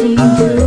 镜子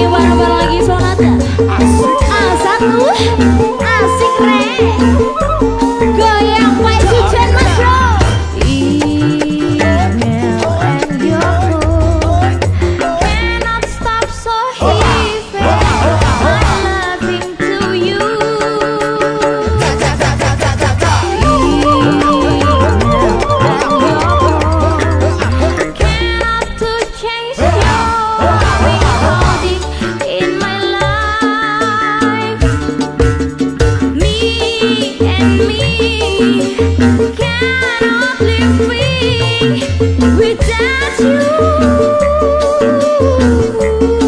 你玩。at you.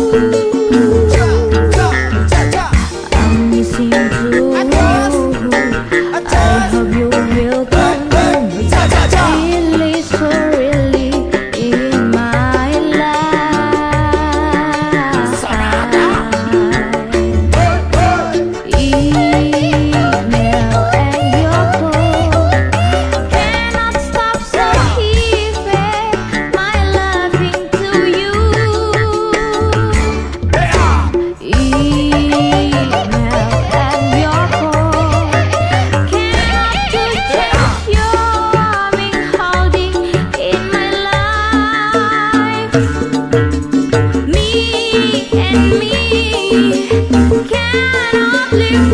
live